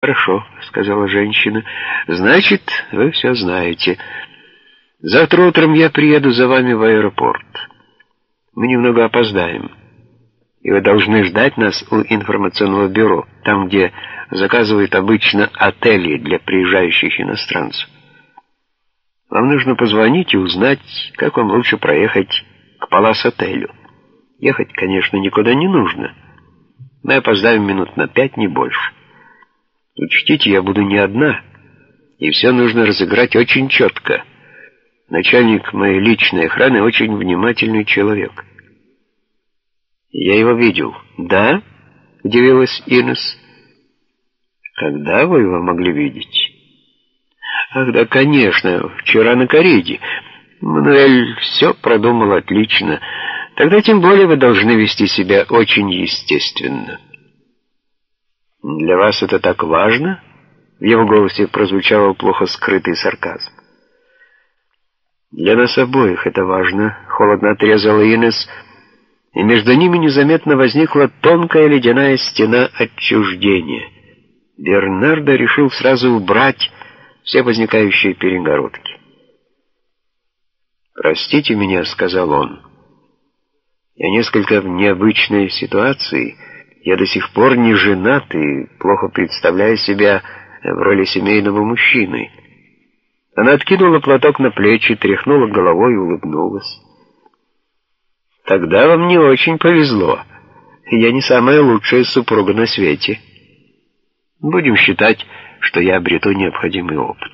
«Хорошо», — сказала женщина. «Значит, вы все знаете. Завтра утром я приеду за вами в аэропорт. Мы немного опоздаем, и вы должны ждать нас у информационного бюро, там, где заказывают обычно отели для приезжающих иностранцев. Вам нужно позвонить и узнать, как вам лучше проехать к Палас-отелю. Ехать, конечно, никуда не нужно. Мы опоздаем минут на пять, не больше». Учтите, я буду не одна, и все нужно разыграть очень четко. Начальник моей личной охраны очень внимательный человек. Я его видел. Да? Удивилась Инес. Когда вы его могли видеть? Ах, да, конечно, вчера на кориде. Мануэль все продумал отлично. Тогда тем более вы должны вести себя очень естественно. «Для вас это так важно?» В его голосе прозвучал плохо скрытый сарказм. «Для нас обоих это важно», — холодно отрезала Инес, и между ними незаметно возникла тонкая ледяная стена отчуждения. Бернардо решил сразу убрать все возникающие перегородки. «Простите меня», — сказал он. «Я несколько в необычной ситуации». Я до сих пор не женат и плохо представляю себя в роли семейного мужчины. Она откинула платок на плечи, тряхнула головой и улыбнулась. Тогда вам не очень повезло. Я не самая лучшая супруга на свете. Будем считать, что я обрету необходимый опыт.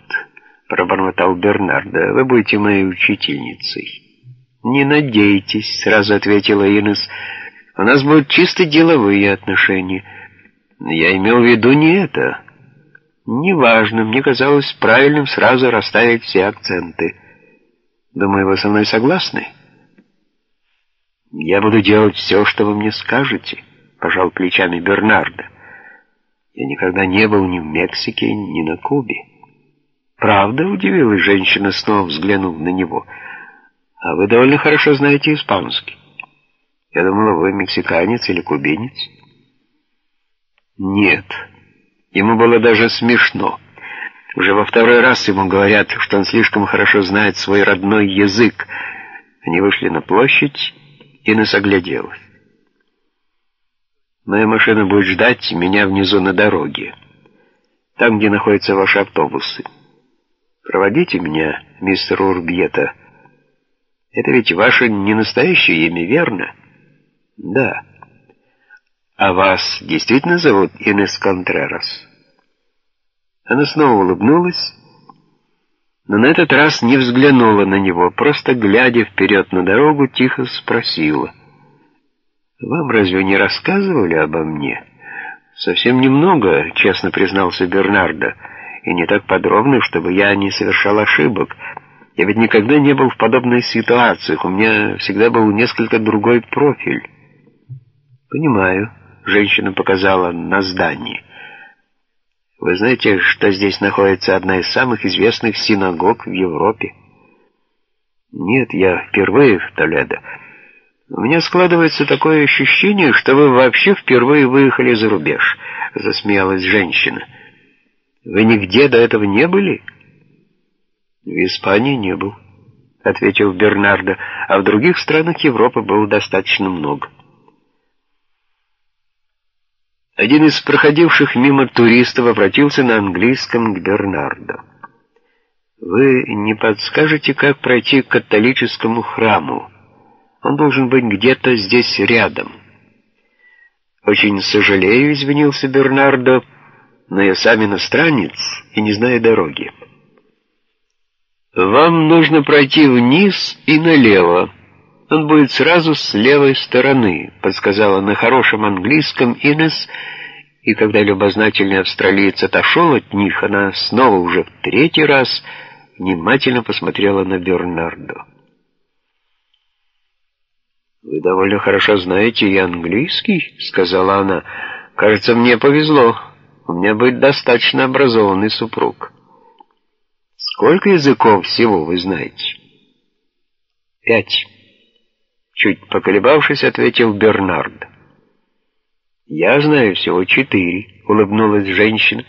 Пробормотал Бернардо. Вы будете моей учительницей. Не надейтесь, сразу ответила Инес. У нас будут чисто деловые отношения. Я имел в виду не это. Неважно, мне казалось правильным сразу расставить все акценты. Думаю, вы со мной согласны? Я буду делать все, что вы мне скажете, пожал плечами Бернардо. Я никогда не был ни в Мексике, ни на Кубе. Правда, удивилась женщина, снова взглянув на него. А вы довольно хорошо знаете испанский. Я думала, вы мексиканец или кубинец. Нет. Ему было даже смешно. Уже во второй раз ему говорят, что он слишком хорошо знает свой родной язык. Они вышли на площадь, и нас огляделась. Моя машина будет ждать меня внизу на дороге, там, где находятся ваши автобусы. Проводите меня, мистер Урбьета. Это ведь ваше не настоящее имя, верно?» «Да». «А вас действительно зовут Инес Контрерас?» Она снова улыбнулась, но на этот раз не взглянула на него, просто глядя вперед на дорогу, тихо спросила. «Вам разве не рассказывали обо мне?» «Совсем немного», — честно признался Бернардо, «и не так подробно, чтобы я не совершал ошибок. Я ведь никогда не был в подобных ситуациях, у меня всегда был несколько другой профиль». «Понимаю», — женщина показала на здание. «Вы знаете, что здесь находится одна из самых известных синагог в Европе?» «Нет, я впервые в Толедо. У меня складывается такое ощущение, что вы вообще впервые выехали за рубеж», — засмеялась женщина. «Вы нигде до этого не были?» «В Испании не был», — ответил Бернардо, «а в других странах Европы было достаточно много». Один из проходивших мимо туристов обратился на английском к Бернардо. «Вы не подскажете, как пройти к католическому храму? Он должен быть где-то здесь рядом». «Очень сожалею», — извинился Бернардо, — «но я сам иностранец и не знаю дороги». «Вам нужно пройти вниз и налево», он будет сразу с левой стороны», — подсказала на хорошем английском Инес, и когда любознательный австралиец отошел от них, она снова уже в третий раз внимательно посмотрела на Бернардо. «Вы довольно хорошо знаете и английский», — сказала она. «Кажется, мне повезло. У меня будет достаточно образованный супруг». «Сколько языков всего вы знаете?» «Пять». Чуть поколебавшись, ответил Бернард. «Я знаю всего четыре», — улыбнулась женщина.